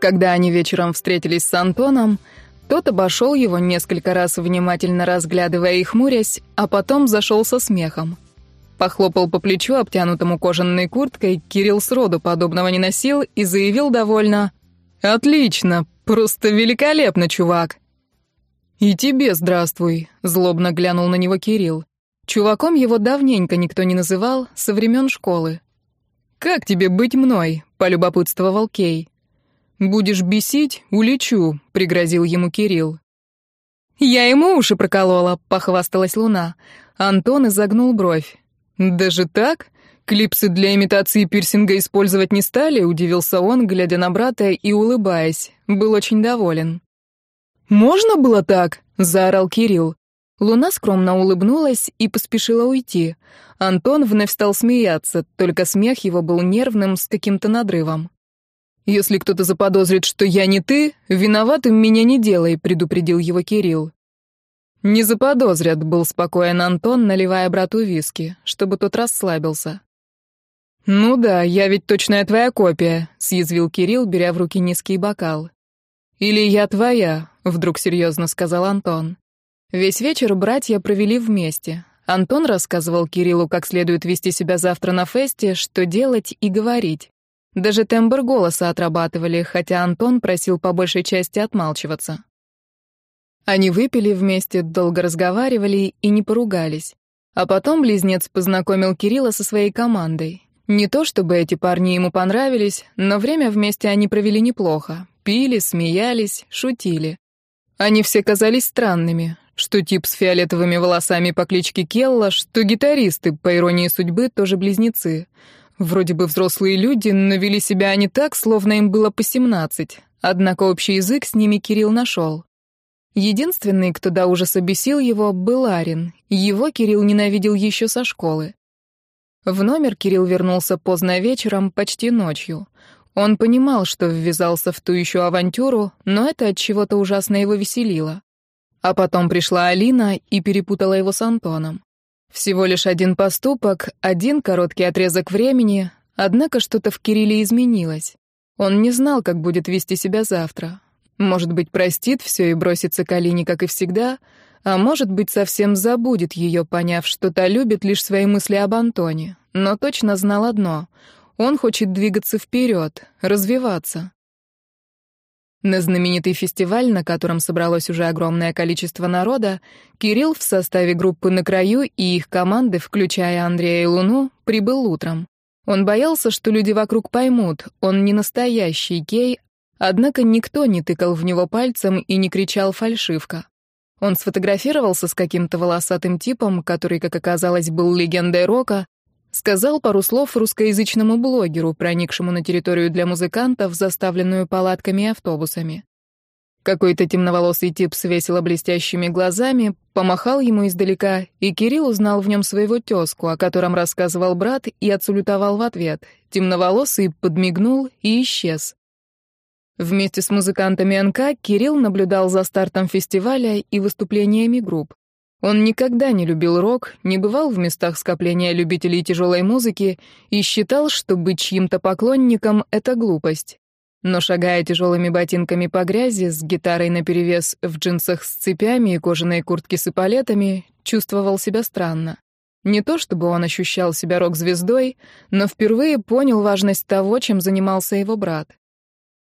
Когда они вечером встретились с Антоном, тот обошел его несколько раз, внимательно разглядывая и хмурясь, а потом зашел со смехом. Похлопал по плечу, обтянутому кожаной курткой, Кирилл сроду подобного не носил и заявил довольно «Отлично, просто великолепно, чувак!» «И тебе здравствуй», — злобно глянул на него Кирилл. Чуваком его давненько никто не называл, со времен школы. «Как тебе быть мной?» — полюбопытствовал Кей. «Будешь бесить — улечу», — пригрозил ему Кирилл. «Я ему уши проколола», — похвасталась Луна. Антон изогнул бровь. «Даже так? Клипсы для имитации пирсинга использовать не стали?» — удивился он, глядя на брата и улыбаясь. Был очень доволен. «Можно было так?» — заорал Кирилл. Луна скромно улыбнулась и поспешила уйти. Антон вновь стал смеяться, только смех его был нервным, с каким-то надрывом. «Если кто-то заподозрит, что я не ты, виноватым меня не делай», — предупредил его Кирилл. «Не заподозрят», — был спокоен Антон, наливая брату виски, чтобы тот расслабился. «Ну да, я ведь точная твоя копия», — съязвил Кирилл, беря в руки низкий бокал. «Или я твоя», — вдруг серьезно сказал Антон. Весь вечер братья провели вместе. Антон рассказывал Кириллу, как следует вести себя завтра на фесте, что делать и говорить. Даже тембр голоса отрабатывали, хотя Антон просил по большей части отмалчиваться. Они выпили вместе, долго разговаривали и не поругались. А потом близнец познакомил Кирилла со своей командой. Не то чтобы эти парни ему понравились, но время вместе они провели неплохо. Пили, смеялись, шутили. Они все казались странными, что тип с фиолетовыми волосами по кличке Келла, что гитаристы, по иронии судьбы, тоже близнецы — Вроде бы взрослые люди, но вели себя они так, словно им было по семнадцать. Однако общий язык с ними Кирилл нашел. Единственный, кто до ужаса бесил его, был Арин. Его Кирилл ненавидел еще со школы. В номер Кирилл вернулся поздно вечером, почти ночью. Он понимал, что ввязался в ту еще авантюру, но это от чего-то ужасно его веселило. А потом пришла Алина и перепутала его с Антоном. Всего лишь один поступок, один короткий отрезок времени, однако что-то в Кирилле изменилось. Он не знал, как будет вести себя завтра. Может быть, простит все и бросится к Алине, как и всегда, а может быть, совсем забудет ее, поняв, что та любит лишь свои мысли об Антоне. Но точно знал одно — он хочет двигаться вперед, развиваться. На знаменитый фестиваль, на котором собралось уже огромное количество народа, Кирилл в составе группы «На краю» и их команды, включая Андрея и Луну, прибыл утром. Он боялся, что люди вокруг поймут, он не настоящий гей, однако никто не тыкал в него пальцем и не кричал «фальшивка». Он сфотографировался с каким-то волосатым типом, который, как оказалось, был легендой рока, Сказал пару слов русскоязычному блогеру, проникшему на территорию для музыкантов, заставленную палатками и автобусами. Какой-то темноволосый тип с весело блестящими глазами помахал ему издалека, и Кирилл узнал в нем своего тезку, о котором рассказывал брат, и отсулютовал в ответ. Темноволосый подмигнул и исчез. Вместе с музыкантами НК Кирилл наблюдал за стартом фестиваля и выступлениями групп. Он никогда не любил рок, не бывал в местах скопления любителей тяжелой музыки и считал, что быть чьим-то поклонником — это глупость. Но шагая тяжелыми ботинками по грязи, с гитарой наперевес, в джинсах с цепями и кожаной куртке с эполетами, чувствовал себя странно. Не то чтобы он ощущал себя рок-звездой, но впервые понял важность того, чем занимался его брат.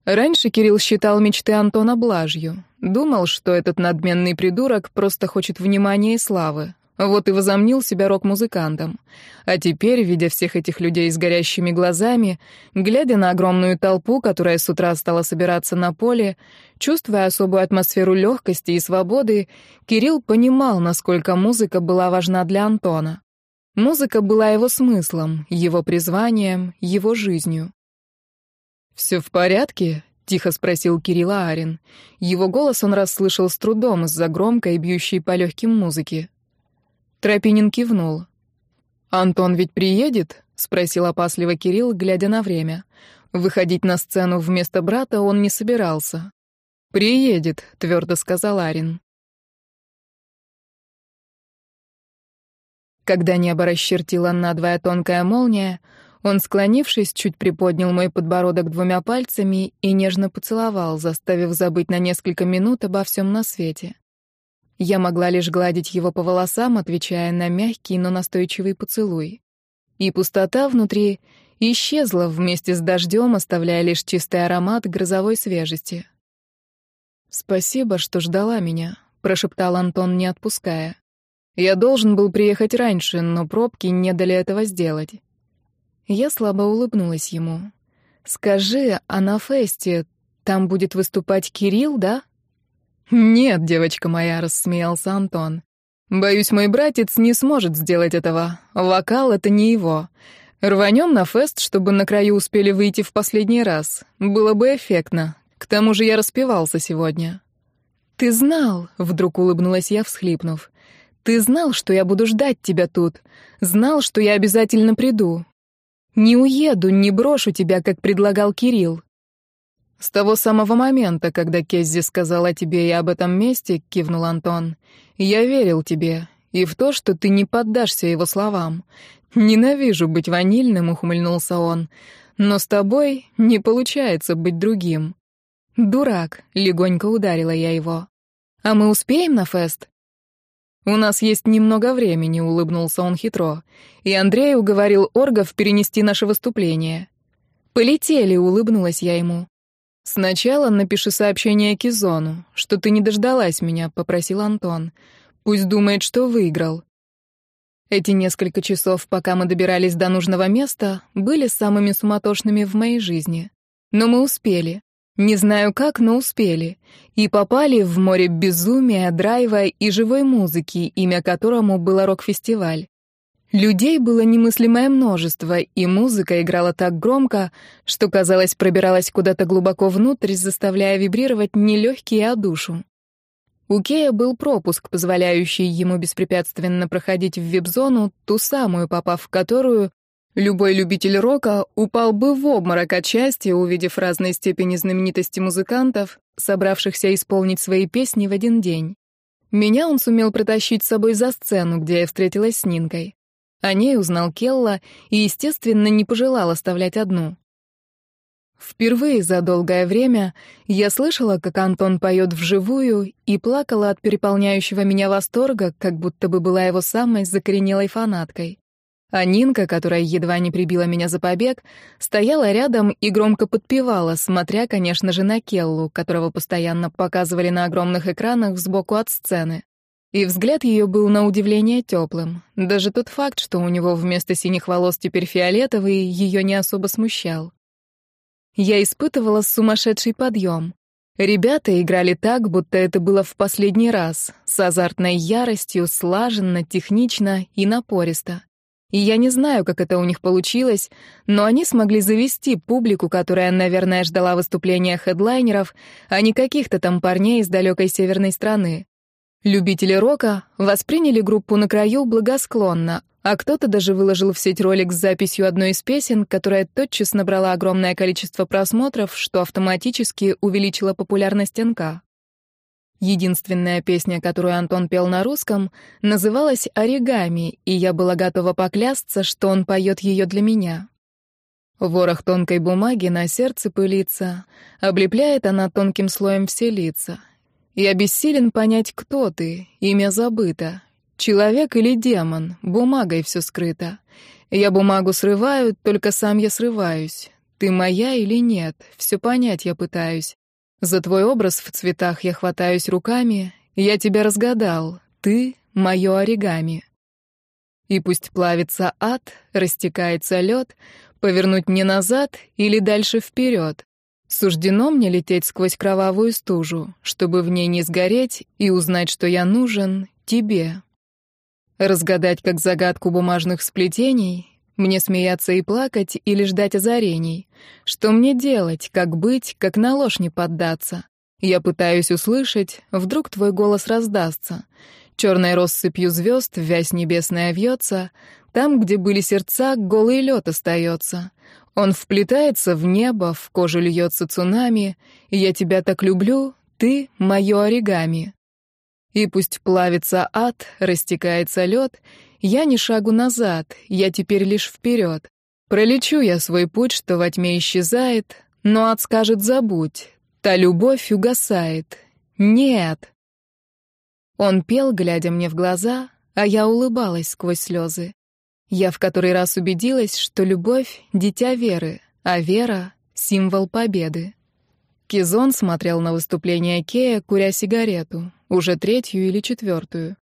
Раньше Кирилл считал мечты Антона блажью. Думал, что этот надменный придурок просто хочет внимания и славы. Вот и возомнил себя рок-музыкантом. А теперь, видя всех этих людей с горящими глазами, глядя на огромную толпу, которая с утра стала собираться на поле, чувствуя особую атмосферу легкости и свободы, Кирилл понимал, насколько музыка была важна для Антона. Музыка была его смыслом, его призванием, его жизнью. «Все в порядке?» — тихо спросил Кирилл Арин. Его голос он расслышал с трудом из-за громкой, бьющей по легким музыки. Тропинин кивнул. «Антон ведь приедет?» — спросил опасливо Кирилл, глядя на время. Выходить на сцену вместо брата он не собирался. «Приедет», — твердо сказал Арин. Когда небо расчертила надвое тонкая молния, Он, склонившись, чуть приподнял мой подбородок двумя пальцами и нежно поцеловал, заставив забыть на несколько минут обо всем на свете. Я могла лишь гладить его по волосам, отвечая на мягкий, но настойчивый поцелуй. И пустота внутри исчезла вместе с дождем, оставляя лишь чистый аромат грозовой свежести. «Спасибо, что ждала меня», — прошептал Антон, не отпуская. «Я должен был приехать раньше, но пробки не дали этого сделать». Я слабо улыбнулась ему. «Скажи, а на фесте там будет выступать Кирилл, да?» «Нет, девочка моя», — рассмеялся Антон. «Боюсь, мой братец не сможет сделать этого. Вокал — это не его. Рванем на фест, чтобы на краю успели выйти в последний раз. Было бы эффектно. К тому же я распевался сегодня». «Ты знал», — вдруг улыбнулась я, всхлипнув. «Ты знал, что я буду ждать тебя тут. Знал, что я обязательно приду. Не уеду, не брошу тебя, как предлагал Кирилл. С того самого момента, когда Кеззи сказала тебе и об этом месте, кивнул Антон, я верил тебе и в то, что ты не поддашься его словам. Ненавижу быть ванильным, ухмыльнулся он, но с тобой не получается быть другим. Дурак, легонько ударила я его. А мы успеем на фест? «У нас есть немного времени», — улыбнулся он хитро. «И Андрей уговорил Оргов перенести наше выступление». «Полетели», — улыбнулась я ему. «Сначала напиши сообщение Кизону, что ты не дождалась меня», — попросил Антон. «Пусть думает, что выиграл». Эти несколько часов, пока мы добирались до нужного места, были самыми суматошными в моей жизни. Но мы успели. Не знаю как, но успели. И попали в море безумия, драйва и живой музыки, имя которому было рок-фестиваль. Людей было немыслимое множество, и музыка играла так громко, что, казалось, пробиралась куда-то глубоко внутрь, заставляя вибрировать не легкие, а душу. У Кея был пропуск, позволяющий ему беспрепятственно проходить в вип-зону, ту самую, попав в которую Любой любитель рока упал бы в обморок от счастья, увидев разной степени знаменитости музыкантов, собравшихся исполнить свои песни в один день. Меня он сумел протащить с собой за сцену, где я встретилась с Нинкой. О ней узнал Келла и, естественно, не пожелал оставлять одну. Впервые за долгое время я слышала, как Антон поет вживую, и плакала от переполняющего меня восторга, как будто бы была его самой закоренелой фанаткой. А Нинка, которая едва не прибила меня за побег, стояла рядом и громко подпевала, смотря, конечно же, на Келлу, которого постоянно показывали на огромных экранах сбоку от сцены. И взгляд ее был на удивление теплым. Даже тот факт, что у него вместо синих волос теперь фиолетовый, ее не особо смущал. Я испытывала сумасшедший подъем. Ребята играли так, будто это было в последний раз, с азартной яростью, слаженно, технично и напористо. И я не знаю, как это у них получилось, но они смогли завести публику, которая, наверное, ждала выступления хедлайнеров, а не каких-то там парней из далекой северной страны. Любители рока восприняли группу на краю благосклонно, а кто-то даже выложил в сеть ролик с записью одной из песен, которая тотчас набрала огромное количество просмотров, что автоматически увеличило популярность НК. Единственная песня, которую Антон пел на русском, называлась «Оригами», и я была готова поклясться, что он поет ее для меня. Ворох тонкой бумаги на сердце пылится, облепляет она тонким слоем все лица. Я бессилен понять, кто ты, имя забыто. Человек или демон, бумагой все скрыто. Я бумагу срываю, только сам я срываюсь. Ты моя или нет, все понять я пытаюсь. За твой образ в цветах я хватаюсь руками, я тебя разгадал, ты — мое оригами. И пусть плавится ад, растекается лед, повернуть мне назад или дальше вперед. Суждено мне лететь сквозь кровавую стужу, чтобы в ней не сгореть и узнать, что я нужен тебе. Разгадать как загадку бумажных сплетений, мне смеяться и плакать или ждать озарений? Что мне делать, как быть, как на ложь не поддаться? Я пытаюсь услышать, вдруг твой голос раздастся. Черной россыпью звезд вязь небесная вьется, там, где были сердца, голый лед остается. Он вплетается в небо, в кожу льется цунами, я тебя так люблю, ты — мое оригами. И пусть плавится ад, растекается лед, я ни шагу назад, я теперь лишь вперед. Пролечу я свой путь, что во тьме исчезает, но отскажет «забудь». Та любовь угасает. Нет. Он пел, глядя мне в глаза, а я улыбалась сквозь слезы. Я в который раз убедилась, что любовь — дитя веры, а вера — символ победы. Кизон смотрел на выступление Кея, куря сигарету, уже третью или четвертую.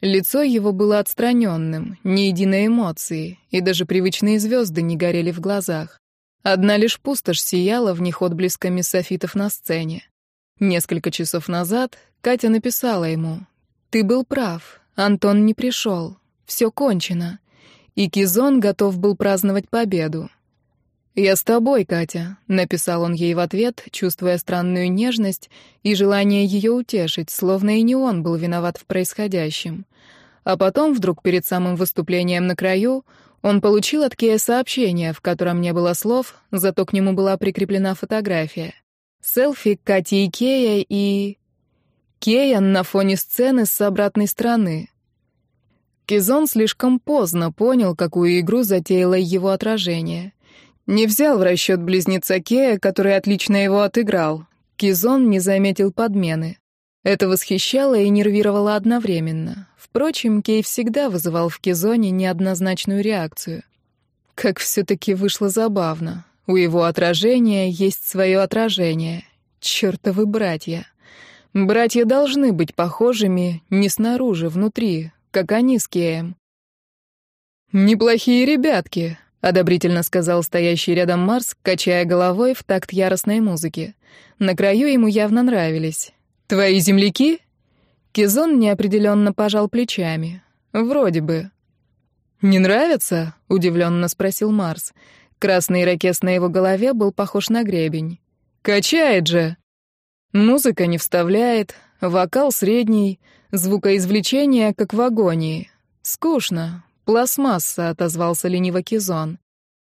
Лицо его было отстраненным, ни единой эмоции, и даже привычные звезды не горели в глазах. Одна лишь пустошь сияла в них отблесками софитов на сцене. Несколько часов назад Катя написала ему «Ты был прав, Антон не пришел, все кончено». И Кизон готов был праздновать победу. «Я с тобой, Катя», — написал он ей в ответ, чувствуя странную нежность и желание ее утешить, словно и не он был виноват в происходящем. А потом, вдруг перед самым выступлением на краю, он получил от Кея сообщение, в котором не было слов, зато к нему была прикреплена фотография. Селфи Кати и Кея и... Кеян на фоне сцены с обратной стороны. Кизон слишком поздно понял, какую игру затеяло его отражение. Не взял в расчет близнеца Кея, который отлично его отыграл. Кизон не заметил подмены. Это восхищало и нервировало одновременно. Впрочем, Кей всегда вызывал в Кизоне неоднозначную реакцию. Как все-таки вышло забавно. У его отражения есть свое отражение. Чертовы братья. Братья должны быть похожими не снаружи, внутри, как они с Кеем. «Неплохие ребятки», — одобрительно сказал стоящий рядом Марс, качая головой в такт яростной музыки. На краю ему явно нравились. «Твои земляки?» Кизон неопределенно пожал плечами. «Вроде бы». «Не нравится?» — удивленно спросил Марс. Красный ракес на его голове был похож на гребень. «Качает же!» Музыка не вставляет, вокал средний, звукоизвлечение как в агонии. Скучно, «Пластмасса», — отозвался лениво Кизон.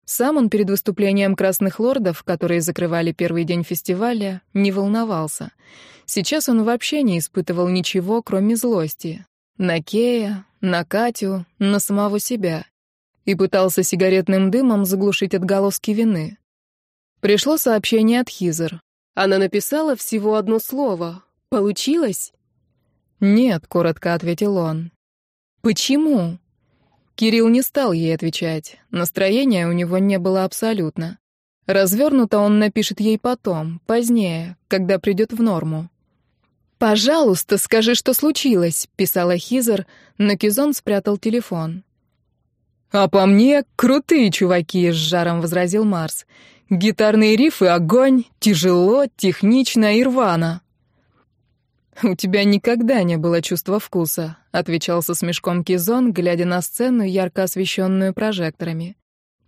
Сам он перед выступлением «Красных лордов», которые закрывали первый день фестиваля, не волновался. Сейчас он вообще не испытывал ничего, кроме злости. На Кея, на Катю, на самого себя. И пытался сигаретным дымом заглушить отголоски вины. Пришло сообщение от Хизер. Она написала всего одно слово. «Получилось?» «Нет», — коротко ответил он. «Почему?» Кирилл не стал ей отвечать. Настроения у него не было абсолютно. Развернуто он напишет ей потом, позднее, когда придет в норму. «Пожалуйста, скажи, что случилось», — писала Хизер, но Кизон спрятал телефон. «А по мне, крутые чуваки», — с жаром возразил Марс. «Гитарные рифы — огонь, тяжело, технично и рвано». «У тебя никогда не было чувства вкуса», — отвечал со смешком Кизон, глядя на сцену, ярко освещенную прожекторами.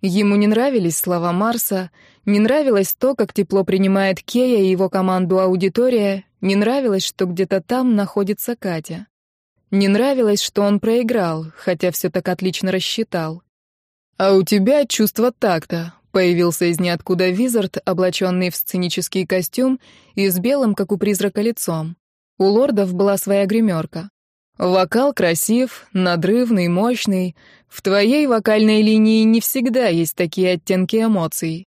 Ему не нравились слова Марса, не нравилось то, как тепло принимает Кея и его команду аудитория, не нравилось, что где-то там находится Катя. Не нравилось, что он проиграл, хотя все так отлично рассчитал. «А у тебя чувство такта», — появился из ниоткуда Визард, облаченный в сценический костюм и с белым, как у призрака, лицом. У лордов была своя гримерка. Вокал красив, надрывный, мощный. В твоей вокальной линии не всегда есть такие оттенки эмоций.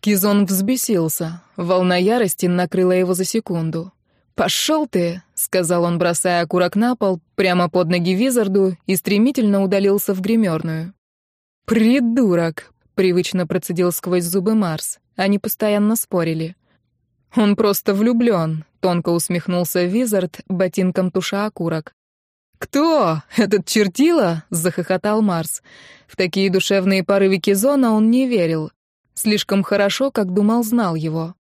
Кизон взбесился. Волна ярости накрыла его за секунду. «Пошел ты!» — сказал он, бросая окурок на пол, прямо под ноги Визарду и стремительно удалился в гримерную. «Придурок!» — привычно процедил сквозь зубы Марс. Они постоянно спорили. «Он просто влюблен», — тонко усмехнулся Визард, ботинком туша окурок. «Кто? Этот чертила?» — захохотал Марс. В такие душевные порывы Кизона он не верил. Слишком хорошо, как думал, знал его.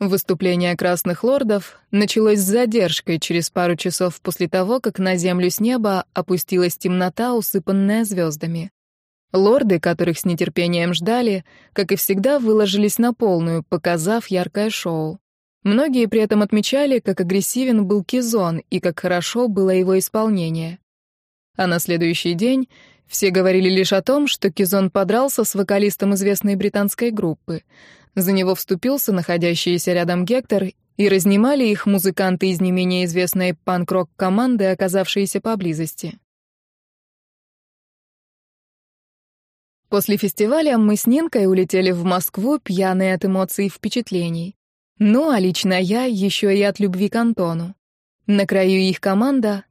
Выступление красных лордов началось с задержкой через пару часов после того, как на землю с неба опустилась темнота, усыпанная звездами. Лорды, которых с нетерпением ждали, как и всегда, выложились на полную, показав яркое шоу. Многие при этом отмечали, как агрессивен был Кизон и как хорошо было его исполнение. А на следующий день все говорили лишь о том, что Кизон подрался с вокалистом известной британской группы. За него вступился находящийся рядом Гектор, и разнимали их музыканты из не менее известной панк-рок команды, оказавшиеся поблизости. После фестиваля мы с Нинкой улетели в Москву, пьяные от эмоций и впечатлений. Ну, а лично я еще и от любви к Антону. На краю их команда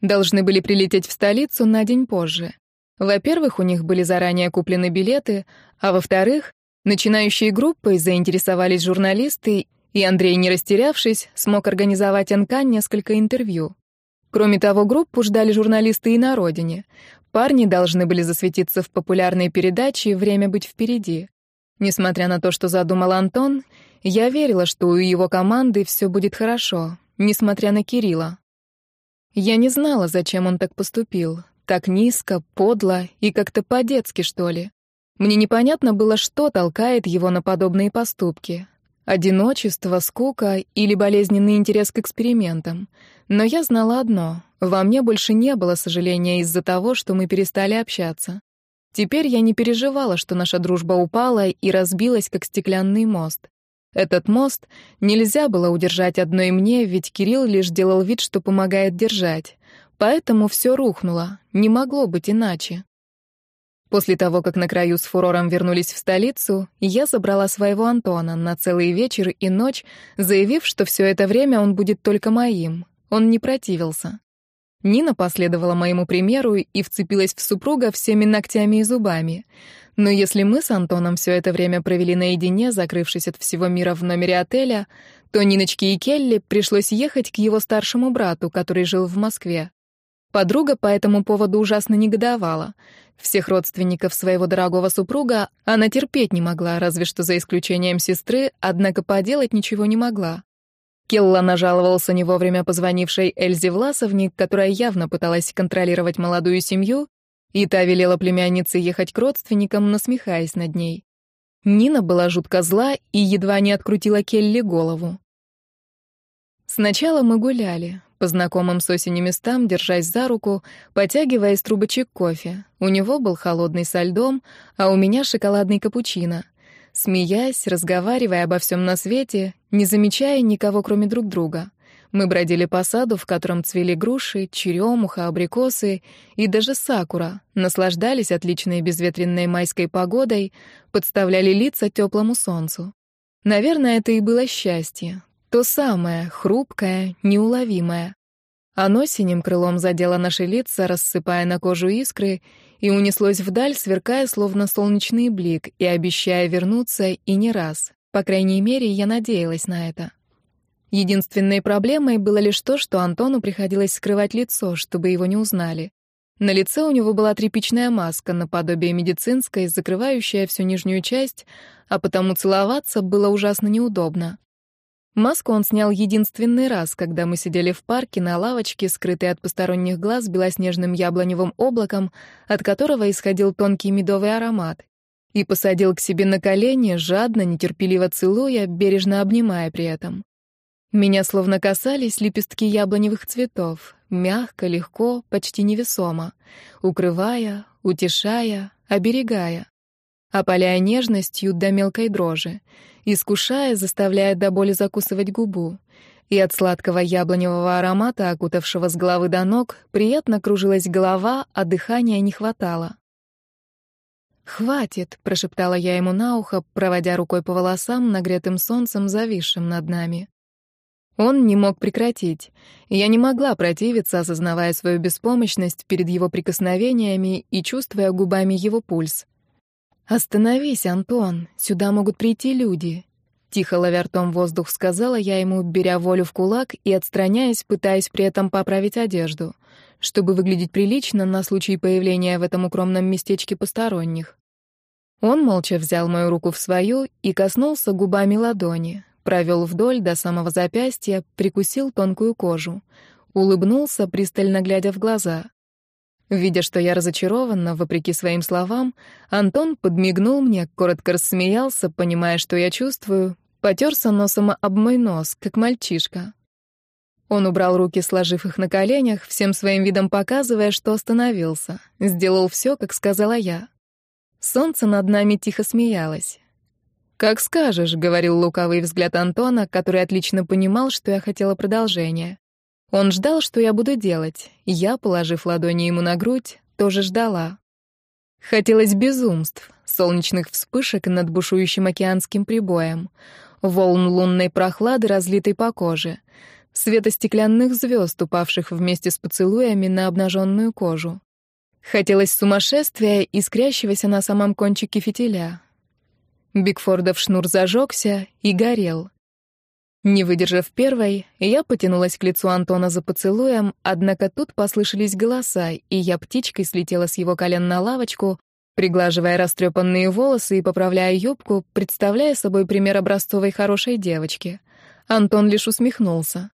должны были прилететь в столицу на день позже. Во-первых, у них были заранее куплены билеты, а во-вторых, начинающие группой заинтересовались журналисты, и Андрей, не растерявшись, смог организовать НК несколько интервью. Кроме того, группу ждали журналисты и на родине. Парни должны были засветиться в популярной передаче «Время быть впереди». Несмотря на то, что задумал Антон, я верила, что у его команды все будет хорошо, несмотря на Кирилла. Я не знала, зачем он так поступил. Так низко, подло и как-то по-детски, что ли. Мне непонятно было, что толкает его на подобные поступки. Одиночество, скука или болезненный интерес к экспериментам. Но я знала одно — во мне больше не было сожаления из-за того, что мы перестали общаться. Теперь я не переживала, что наша дружба упала и разбилась, как стеклянный мост. Этот мост нельзя было удержать одной мне, ведь Кирилл лишь делал вид, что помогает держать. Поэтому все рухнуло, не могло быть иначе. После того, как на краю с фурором вернулись в столицу, я забрала своего Антона на целый вечер и ночь, заявив, что все это время он будет только моим. Он не противился. Нина последовала моему примеру и вцепилась в супруга всеми ногтями и зубами — но если мы с Антоном все это время провели наедине, закрывшись от всего мира в номере отеля, то Ниночке и Келли пришлось ехать к его старшему брату, который жил в Москве. Подруга по этому поводу ужасно негодовала. Всех родственников своего дорогого супруга она терпеть не могла, разве что за исключением сестры, однако поделать ничего не могла. Келла нажаловался не вовремя позвонившей Эльзе Власовне, которая явно пыталась контролировать молодую семью, и та велела племяннице ехать к родственникам, насмехаясь над ней. Нина была жутко зла и едва не открутила Келли голову. Сначала мы гуляли, по знакомым с осени местам, держась за руку, потягивая из трубочек кофе. У него был холодный со льдом, а у меня шоколадный капучино. Смеясь, разговаривая обо всем на свете, не замечая никого, кроме друг друга — мы бродили по саду, в котором цвели груши, черемуха, абрикосы и даже сакура, наслаждались отличной безветренной майской погодой, подставляли лица теплому солнцу. Наверное, это и было счастье. То самое, хрупкое, неуловимое. Оно синим крылом задело наши лица, рассыпая на кожу искры, и унеслось вдаль, сверкая словно солнечный блик и обещая вернуться и не раз. По крайней мере, я надеялась на это. Единственной проблемой было лишь то, что Антону приходилось скрывать лицо, чтобы его не узнали. На лице у него была тряпичная маска, наподобие медицинской, закрывающая всю нижнюю часть, а потому целоваться было ужасно неудобно. Маску он снял единственный раз, когда мы сидели в парке на лавочке, скрытой от посторонних глаз белоснежным яблоневым облаком, от которого исходил тонкий медовый аромат, и посадил к себе на колени, жадно, нетерпеливо целуя, бережно обнимая при этом. Меня словно касались лепестки яблоневых цветов, мягко, легко, почти невесомо, укрывая, утешая, оберегая, опаляя нежностью до мелкой дрожи, искушая, заставляя до боли закусывать губу. И от сладкого яблоневого аромата, окутавшего с головы до ног, приятно кружилась голова, а дыхания не хватало. «Хватит», — прошептала я ему на ухо, проводя рукой по волосам, нагретым солнцем, зависшим над нами. Он не мог прекратить. Я не могла противиться, осознавая свою беспомощность перед его прикосновениями и чувствуя губами его пульс. «Остановись, Антон, сюда могут прийти люди», — тихо ловя ртом воздух сказала я ему, беря волю в кулак и отстраняясь, пытаясь при этом поправить одежду, чтобы выглядеть прилично на случай появления в этом укромном местечке посторонних. Он молча взял мою руку в свою и коснулся губами ладони, Провел вдоль до самого запястья, прикусил тонкую кожу. Улыбнулся, пристально глядя в глаза. Видя, что я разочарована, вопреки своим словам, Антон подмигнул мне, коротко рассмеялся, понимая, что я чувствую, потерся носом об мой нос, как мальчишка. Он убрал руки, сложив их на коленях, всем своим видом показывая, что остановился. Сделал все, как сказала я. Солнце над нами тихо смеялось. «Как скажешь», — говорил лукавый взгляд Антона, который отлично понимал, что я хотела продолжения. Он ждал, что я буду делать. Я, положив ладони ему на грудь, тоже ждала. Хотелось безумств, солнечных вспышек над бушующим океанским прибоем, волн лунной прохлады, разлитой по коже, света стеклянных звезд, упавших вместе с поцелуями на обнаженную кожу. Хотелось сумасшествия, искрящегося на самом кончике фитиля. Бигфордов шнур зажегся и горел. Не выдержав первой, я потянулась к лицу Антона за поцелуем, однако тут послышались голоса, и я птичкой слетела с его колен на лавочку, приглаживая растрепанные волосы и поправляя юбку, представляя собой пример образцовой хорошей девочки. Антон лишь усмехнулся.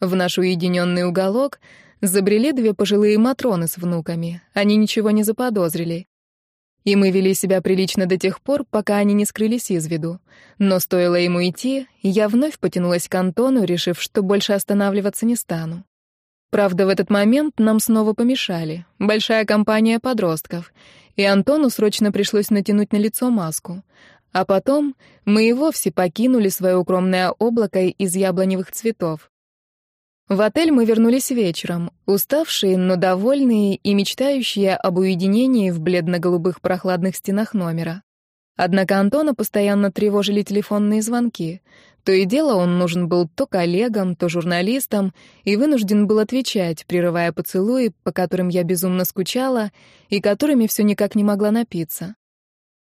В наш уединенный уголок забрели две пожилые матроны с внуками. Они ничего не заподозрили. И мы вели себя прилично до тех пор, пока они не скрылись из виду. Но стоило ему идти, я вновь потянулась к Антону, решив, что больше останавливаться не стану. Правда, в этот момент нам снова помешали. Большая компания подростков. И Антону срочно пришлось натянуть на лицо маску. А потом мы и вовсе покинули свое укромное облако из яблоневых цветов. В отель мы вернулись вечером, уставшие, но довольные и мечтающие об уединении в бледно-голубых прохладных стенах номера. Однако Антона постоянно тревожили телефонные звонки. То и дело он нужен был то коллегам, то журналистам, и вынужден был отвечать, прерывая поцелуи, по которым я безумно скучала и которыми все никак не могла напиться.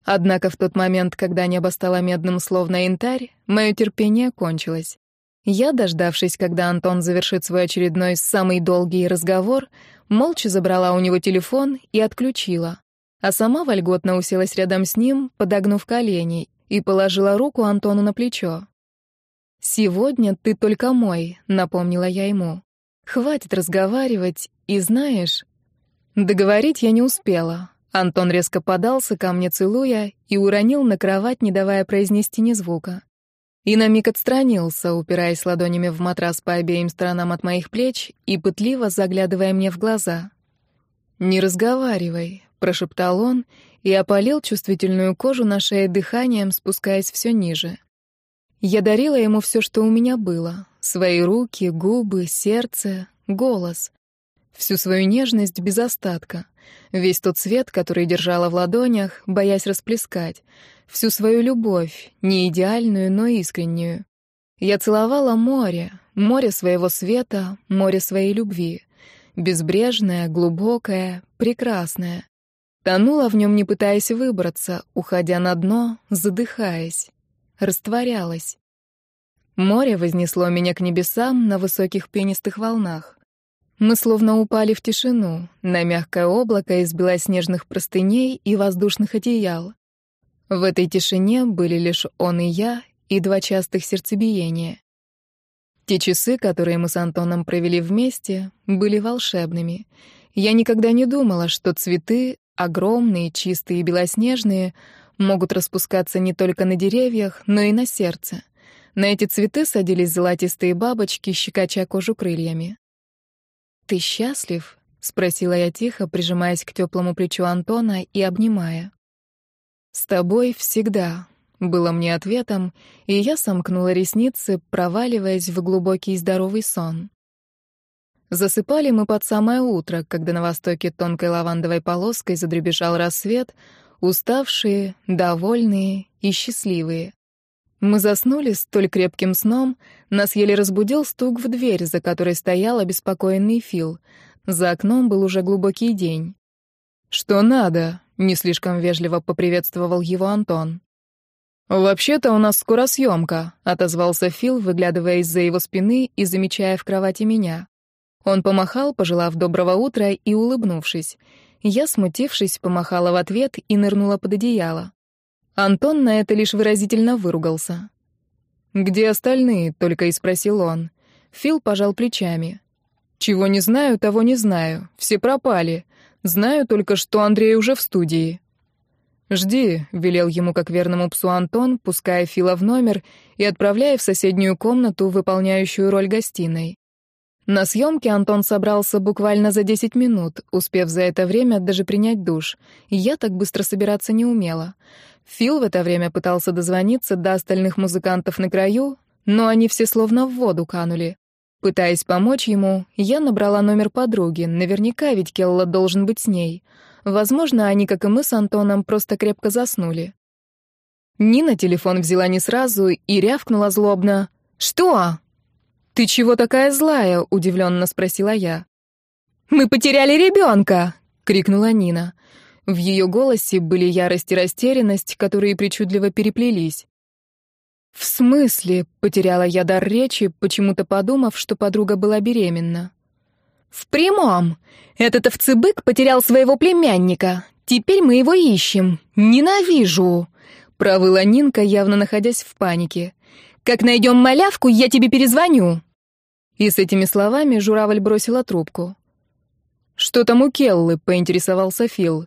Однако в тот момент, когда небо стало медным словно янтарь, мое терпение кончилось. Я, дождавшись, когда Антон завершит свой очередной самый долгий разговор, молча забрала у него телефон и отключила. А сама вольготно уселась рядом с ним, подогнув колени, и положила руку Антону на плечо. «Сегодня ты только мой», — напомнила я ему. «Хватит разговаривать, и знаешь...» Договорить я не успела. Антон резко подался ко мне, целуя, и уронил на кровать, не давая произнести ни звука и на миг отстранился, упираясь ладонями в матрас по обеим сторонам от моих плеч и пытливо заглядывая мне в глаза. «Не разговаривай», — прошептал он и опалил чувствительную кожу на шее дыханием, спускаясь все ниже. Я дарила ему все, что у меня было — свои руки, губы, сердце, голос. Всю свою нежность без остатка, весь тот свет, который держала в ладонях, боясь расплескать — всю свою любовь, не идеальную, но искреннюю. Я целовала море, море своего света, море своей любви. Безбрежное, глубокое, прекрасное. Тонула в нем, не пытаясь выбраться, уходя на дно, задыхаясь. Растворялась. Море вознесло меня к небесам на высоких пенистых волнах. Мы словно упали в тишину, на мягкое облако из белоснежных простыней и воздушных одеял. В этой тишине были лишь он и я, и два частых сердцебиения. Те часы, которые мы с Антоном провели вместе, были волшебными. Я никогда не думала, что цветы, огромные, чистые и белоснежные, могут распускаться не только на деревьях, но и на сердце. На эти цветы садились золотистые бабочки, щекоча кожу крыльями. «Ты счастлив?» — спросила я тихо, прижимаясь к теплому плечу Антона и обнимая. «С тобой всегда», — было мне ответом, и я сомкнула ресницы, проваливаясь в глубокий здоровый сон. Засыпали мы под самое утро, когда на востоке тонкой лавандовой полоской задребежал рассвет, уставшие, довольные и счастливые. Мы заснули столь крепким сном, нас еле разбудил стук в дверь, за которой стоял обеспокоенный Фил. За окном был уже глубокий день. «Что надо?» Не слишком вежливо поприветствовал его Антон. «Вообще-то у нас скоро съемка», — отозвался Фил, выглядывая из-за его спины и замечая в кровати меня. Он помахал, пожелав доброго утра и улыбнувшись. Я, смутившись, помахала в ответ и нырнула под одеяло. Антон на это лишь выразительно выругался. «Где остальные?» — только и спросил он. Фил пожал плечами. «Чего не знаю, того не знаю. Все пропали. Знаю только, что Андрей уже в студии». «Жди», — велел ему как верному псу Антон, пуская Фила в номер и отправляя в соседнюю комнату, выполняющую роль гостиной. На съемке Антон собрался буквально за 10 минут, успев за это время даже принять душ. Я так быстро собираться не умела. Фил в это время пытался дозвониться до остальных музыкантов на краю, но они все словно в воду канули. Пытаясь помочь ему, я набрала номер подруги, наверняка ведь Келла должен быть с ней. Возможно, они, как и мы с Антоном, просто крепко заснули. Нина телефон взяла не сразу и рявкнула злобно. «Что?» «Ты чего такая злая?» — удивленно спросила я. «Мы потеряли ребенка!» — крикнула Нина. В ее голосе были ярость и растерянность, которые причудливо переплелись. «В смысле?» — потеряла я дар речи, почему-то подумав, что подруга была беременна. «В прямом! Этот овцебык потерял своего племянника. Теперь мы его ищем. Ненавижу!» — провыла Нинка, явно находясь в панике. «Как найдем малявку, я тебе перезвоню!» И с этими словами журавль бросила трубку. «Что там у Келлы?» — поинтересовался Фил.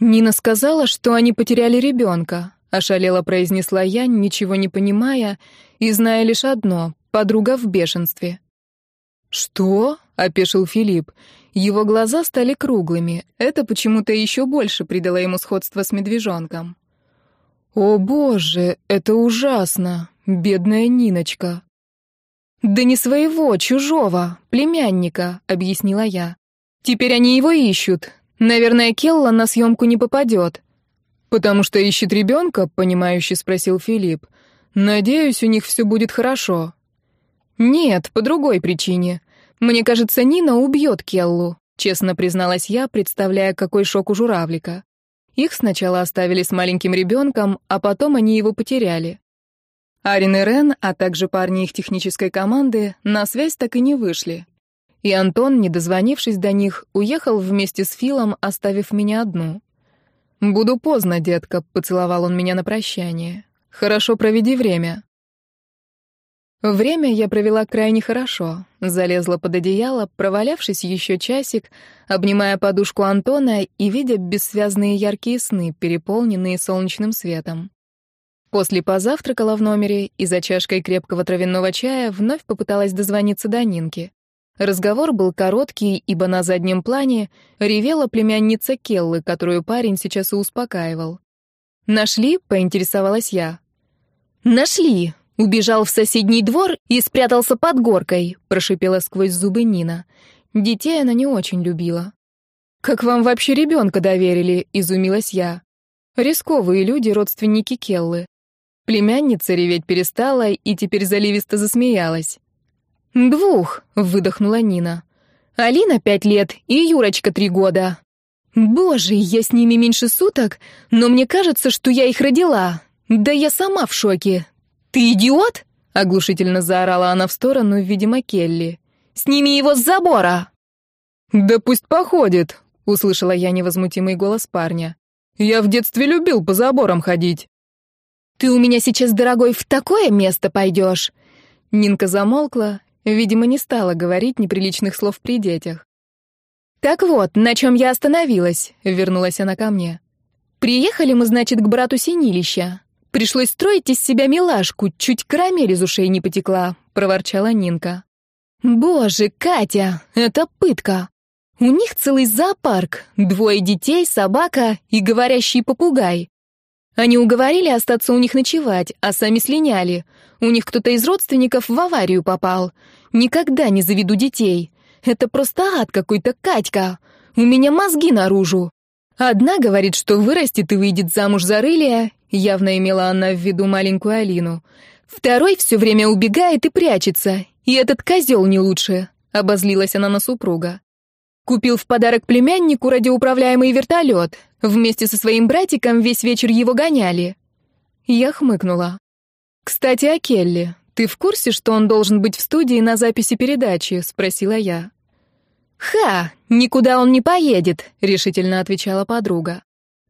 Нина сказала, что они потеряли ребенка. Ошалело произнесла я, ничего не понимая, и зная лишь одно — подруга в бешенстве. «Что?» — опешил Филипп. Его глаза стали круглыми. Это почему-то еще больше придало ему сходство с медвежонком. «О боже, это ужасно! Бедная Ниночка!» «Да не своего, чужого, племянника», — объяснила я. «Теперь они его ищут. Наверное, Келла на съемку не попадет». «Потому что ищет ребенка?» — понимающе спросил Филипп. «Надеюсь, у них все будет хорошо». «Нет, по другой причине. Мне кажется, Нина убьет Келлу», — честно призналась я, представляя, какой шок у журавлика. Их сначала оставили с маленьким ребенком, а потом они его потеряли. Арин и Рен, а также парни их технической команды, на связь так и не вышли. И Антон, не дозвонившись до них, уехал вместе с Филом, оставив меня одну. «Буду поздно, детка», — поцеловал он меня на прощание. «Хорошо проведи время». Время я провела крайне хорошо. Залезла под одеяло, провалявшись еще часик, обнимая подушку Антона и видя бессвязные яркие сны, переполненные солнечным светом. После позавтракала в номере и за чашкой крепкого травяного чая вновь попыталась дозвониться до Нинки. Разговор был короткий, ибо на заднем плане ревела племянница Келлы, которую парень сейчас и успокаивал. «Нашли?» — поинтересовалась я. «Нашли!» — убежал в соседний двор и спрятался под горкой, — прошипела сквозь зубы Нина. Детей она не очень любила. «Как вам вообще ребенка доверили?» — изумилась я. Рисковые люди, родственники Келлы. Племянница реветь перестала и теперь заливисто засмеялась. «Двух», — выдохнула Нина. «Алина пять лет и Юрочка три года». «Боже, я с ними меньше суток, но мне кажется, что я их родила. Да я сама в шоке. Ты идиот?» — оглушительно заорала она в сторону, видимо, Келли. «Сними его с забора!» «Да пусть походит», — услышала я невозмутимый голос парня. «Я в детстве любил по заборам ходить». «Ты у меня сейчас, дорогой, в такое место пойдешь!» Нинка замолкла, Видимо, не стала говорить неприличных слов при детях. «Так вот, на чем я остановилась?» — вернулась она ко мне. «Приехали мы, значит, к брату Синилища. Пришлось строить из себя милашку, чуть карамель из ушей не потекла», — проворчала Нинка. «Боже, Катя, это пытка. У них целый зоопарк, двое детей, собака и говорящий попугай. Они уговорили остаться у них ночевать, а сами слиняли. У них кто-то из родственников в аварию попал. Никогда не заведу детей. Это просто ад какой-то, Катька. У меня мозги наружу. Одна говорит, что вырастет и выйдет замуж за Рылия, явно имела она в виду маленькую Алину. Второй все время убегает и прячется. И этот козел не лучше, обозлилась она на супруга. Купил в подарок племяннику радиоуправляемый вертолет. Вместе со своим братиком весь вечер его гоняли. Я хмыкнула. Кстати, о Келли. «Ты в курсе, что он должен быть в студии на записи передачи?» — спросила я. «Ха! Никуда он не поедет», — решительно отвечала подруга.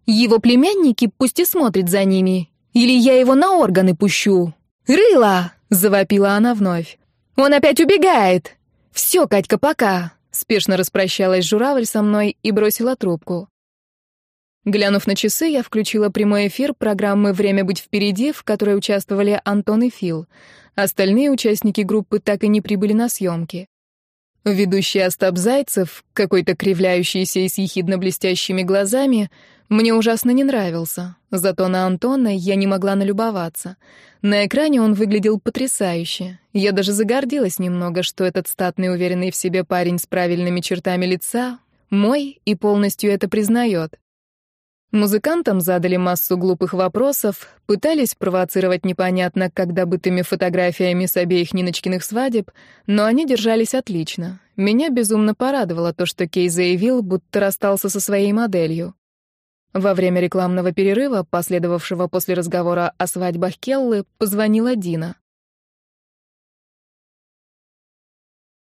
«Его племянники пусть и смотрят за ними. Или я его на органы пущу». «Рыла!» — завопила она вновь. «Он опять убегает!» «Все, Катька, пока!» Спешно распрощалась журавль со мной и бросила трубку. Глянув на часы, я включила прямой эфир программы «Время быть впереди», в которой участвовали Антон и Фил. Остальные участники группы так и не прибыли на съемки. Ведущий Остап Зайцев, какой-то кривляющийся и с ехидно-блестящими глазами, мне ужасно не нравился. Зато на Антона я не могла налюбоваться. На экране он выглядел потрясающе. Я даже загордилась немного, что этот статный, уверенный в себе парень с правильными чертами лица Мой и полностью это признает. Музыкантам задали массу глупых вопросов, пытались провоцировать непонятно, когда бытыми фотографиями с обеих Ниночкиных свадеб, но они держались отлично. Меня безумно порадовало то, что Кей заявил, будто расстался со своей моделью. Во время рекламного перерыва, последовавшего после разговора о свадьбах Келлы, позвонила Дина.